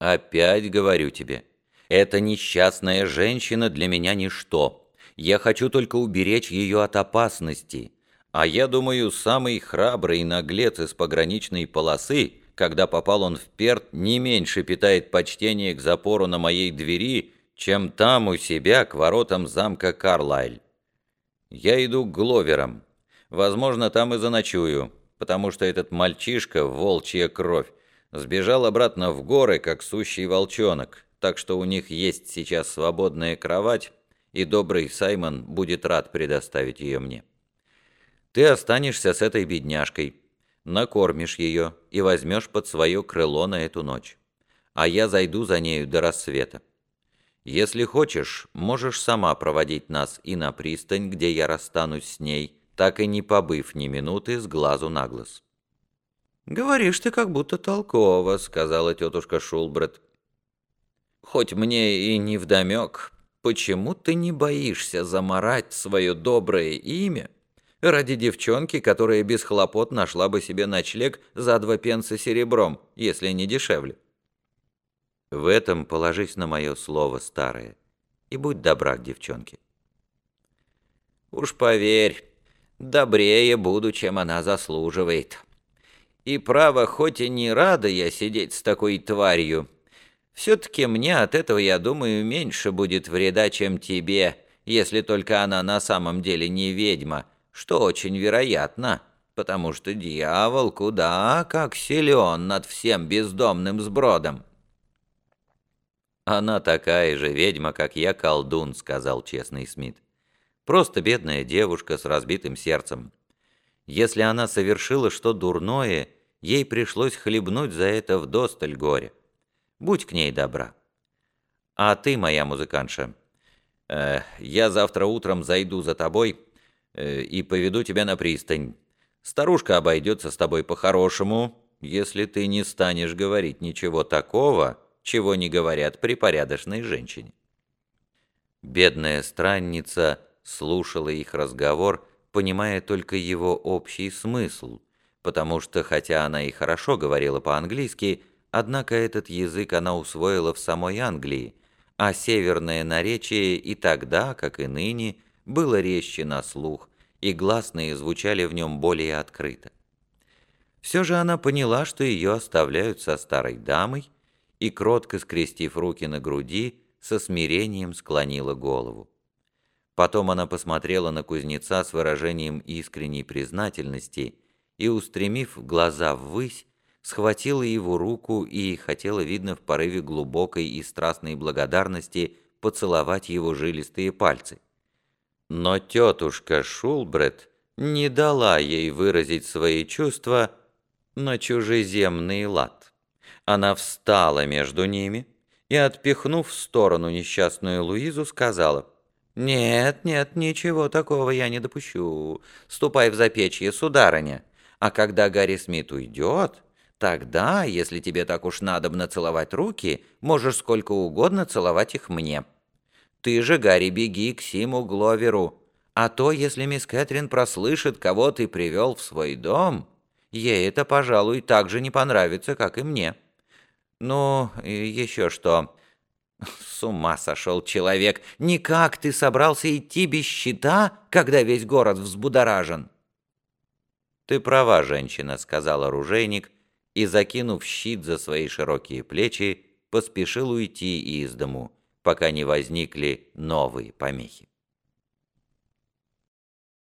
Опять говорю тебе, эта несчастная женщина для меня ничто. Я хочу только уберечь ее от опасности. А я думаю, самый храбрый наглец из пограничной полосы, когда попал он в Перт, не меньше питает почтение к запору на моей двери, чем там у себя к воротам замка Карлайль. Я иду к Гловерам. Возможно, там и заночую, потому что этот мальчишка, волчья кровь, сбежал обратно в горы, как сущий волчонок, так что у них есть сейчас свободная кровать, и добрый Саймон будет рад предоставить ее мне. Ты останешься с этой бедняжкой, накормишь ее и возьмешь под свое крыло на эту ночь, а я зайду за нею до рассвета. Если хочешь, можешь сама проводить нас и на пристань, где я расстанусь с ней, так и не побыв ни минуты с глазу на глаз». «Говоришь ты как будто толково», — сказала тетушка Шулбред. «Хоть мне и не вдомек, почему ты не боишься заморать свое доброе имя ради девчонки, которая без хлопот нашла бы себе ночлег за два пенса серебром, если не дешевле?» В этом положись на мое слово старое и будь добра к девчонке. Уж поверь, добрее буду, чем она заслуживает. И право, хоть и не рада я сидеть с такой тварью, все-таки мне от этого, я думаю, меньше будет вреда, чем тебе, если только она на самом деле не ведьма, что очень вероятно, потому что дьявол куда как силен над всем бездомным сбродом. «Она такая же ведьма, как я колдун», — сказал честный Смит. «Просто бедная девушка с разбитым сердцем. Если она совершила что дурное, ей пришлось хлебнуть за это вдосталь горе. Будь к ней добра. А ты, моя музыкантша, э, я завтра утром зайду за тобой э, и поведу тебя на пристань. Старушка обойдется с тобой по-хорошему, если ты не станешь говорить ничего такого, чего не говорят при порядочной женщине. Бедная странница слушала их разговор, понимая только его общий смысл, потому что, хотя она и хорошо говорила по-английски, однако этот язык она усвоила в самой Англии, а северное наречие и тогда, как и ныне, было резче на слух, и гласные звучали в нем более открыто. Все же она поняла, что ее оставляют со старой дамой, и, кротко скрестив руки на груди, со смирением склонила голову. Потом она посмотрела на кузнеца с выражением искренней признательности и, устремив глаза ввысь, схватила его руку и хотела, видно, в порыве глубокой и страстной благодарности поцеловать его жилистые пальцы. Но тетушка Шулбред не дала ей выразить свои чувства на чужеземный лад. Она встала между ними и, отпихнув в сторону несчастную Луизу, сказала, «Нет, нет, ничего такого я не допущу. Ступай в запечье, сударыня. А когда Гарри Смит уйдет, тогда, если тебе так уж надобно целовать руки, можешь сколько угодно целовать их мне. Ты же, Гарри, беги к Симу Гловеру, а то, если мисс Кэтрин прослышит, кого ты привел в свой дом, ей это, пожалуй, так же не понравится, как и мне». «Ну, еще что...» «С ума сошел человек! Никак ты собрался идти без щита, когда весь город взбудоражен?» «Ты права, женщина», — сказал оружейник, и, закинув щит за свои широкие плечи, поспешил уйти из дому, пока не возникли новые помехи.